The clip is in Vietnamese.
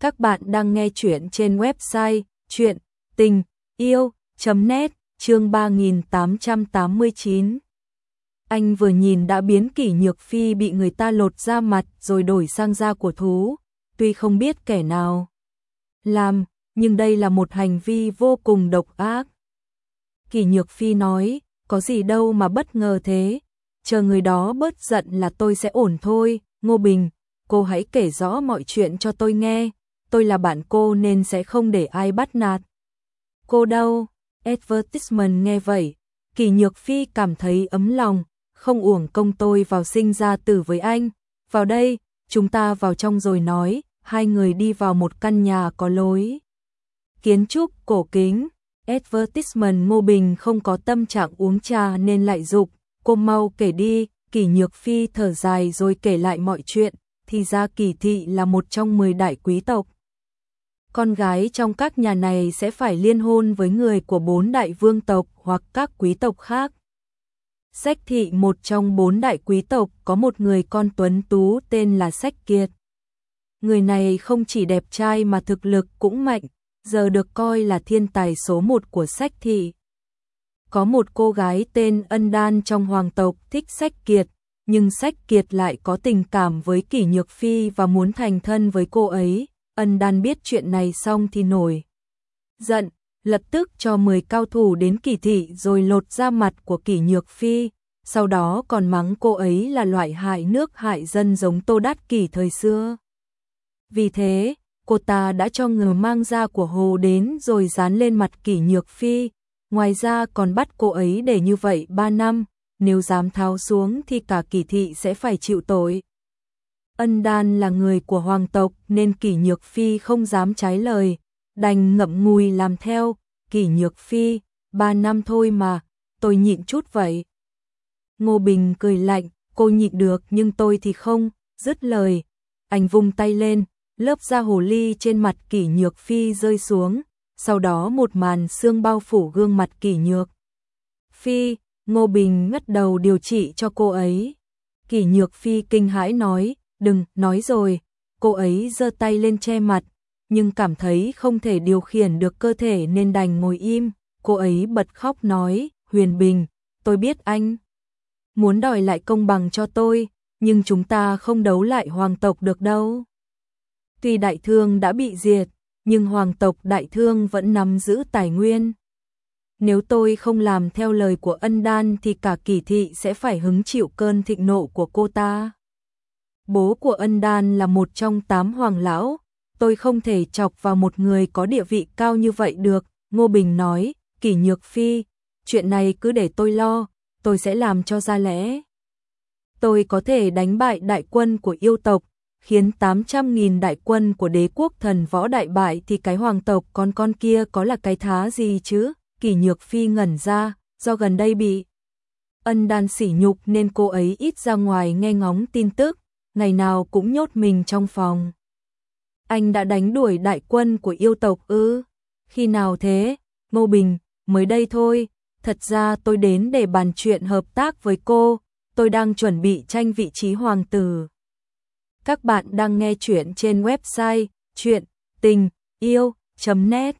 Các bạn đang nghe chuyện trên website chuyện tình yêu.net chương 3889. Anh vừa nhìn đã biến kỷ nhược phi bị người ta lột ra mặt rồi đổi sang da của thú, tuy không biết kẻ nào làm, nhưng đây là một hành vi vô cùng độc ác. Kỷ nhược phi nói, có gì đâu mà bất ngờ thế, chờ người đó bớt giận là tôi sẽ ổn thôi, Ngô Bình, cô hãy kể rõ mọi chuyện cho tôi nghe, tôi là bạn cô nên sẽ không để ai bắt nạt. Cô đâu? Advertisement nghe vậy, Kỳ Nhược Phi cảm thấy ấm lòng, không uổng công tôi vào sinh ra tử với anh. Vào đây, chúng ta vào trong rồi nói, hai người đi vào một căn nhà có lối. Kiến trúc cổ kính, advertisement Ngô Bình không có tâm trạng uống trà nên lại dục, cô mau kể đi, Kỳ Nhược Phi thở dài rồi kể lại mọi chuyện, thì ra Kỳ Thị là một trong 10 đại quý tộc con gái trong các nhà này sẽ phải liên hôn với người của bốn đại vương tộc hoặc các quý tộc khác. Sách thị một trong bốn đại quý tộc có một người con tuấn tú tên là Sách Kiệt. Người này không chỉ đẹp trai mà thực lực cũng mạnh, giờ được coi là thiên tài số một của sách thị. Có một cô gái tên Ân Đan trong hoàng tộc thích Sách Kiệt, nhưng Sách Kiệt lại có tình cảm với Kỷ Nhược Phi và muốn thành thân với cô ấy. Ân đan biết chuyện này xong thì nổi. Giận, lập tức cho 10 cao thủ đến kỳ thị rồi lột ra mặt của kỷ nhược phi, sau đó còn mắng cô ấy là loại hại nước hại dân giống tô đát kỷ thời xưa. Vì thế, cô ta đã cho người mang da của hồ đến rồi dán lên mặt kỷ nhược phi, ngoài ra còn bắt cô ấy để như vậy 3 năm, nếu dám tháo xuống thì cả kỳ thị sẽ phải chịu tội. Ân Đan là người của hoàng tộc nên Kỷ Nhược Phi không dám trái lời, đành ngậm ngùi làm theo, Kỷ Nhược Phi, ba năm thôi mà, tôi nhịn chút vậy. Ngô Bình cười lạnh, cô nhịn được nhưng tôi thì không, dứt lời. Anh vung tay lên, lớp da hồ ly trên mặt Kỷ Nhược Phi rơi xuống, sau đó một màn xương bao phủ gương mặt Kỷ Nhược. Phi, Ngô Bình ngất đầu điều trị cho cô ấy. Kỷ Nhược Phi kinh hãi nói, Đừng, nói rồi, cô ấy giơ tay lên che mặt, nhưng cảm thấy không thể điều khiển được cơ thể nên đành ngồi im. Cô ấy bật khóc nói, Huyền Bình, tôi biết anh muốn đòi lại công bằng cho tôi, nhưng chúng ta không đấu lại hoàng tộc được đâu. Tuy đại thương đã bị diệt, nhưng hoàng tộc đại thương vẫn nắm giữ tài nguyên. Nếu tôi không làm theo lời của ân đan thì cả kỳ thị sẽ phải hứng chịu cơn thịnh nộ của cô ta. Bố của ân đan là một trong tám hoàng lão, tôi không thể chọc vào một người có địa vị cao như vậy được, Ngô Bình nói, kỷ nhược phi, chuyện này cứ để tôi lo, tôi sẽ làm cho ra lẽ. Tôi có thể đánh bại đại quân của yêu tộc, khiến 800.000 đại quân của đế quốc thần võ đại bại thì cái hoàng tộc con con kia có là cái thá gì chứ, kỷ nhược phi ngẩn ra, do gần đây bị ân đan sỉ nhục nên cô ấy ít ra ngoài nghe ngóng tin tức, ngày nào cũng nhốt mình trong phòng. Anh đã đánh đuổi đại quân của yêu tộc ư? Khi nào thế? Ngô Bình, mới đây thôi, thật ra tôi đến để bàn chuyện hợp tác với cô, tôi đang chuẩn bị tranh vị trí hoàng tử. Các bạn đang nghe chuyện trên website chuyện tình yêu.net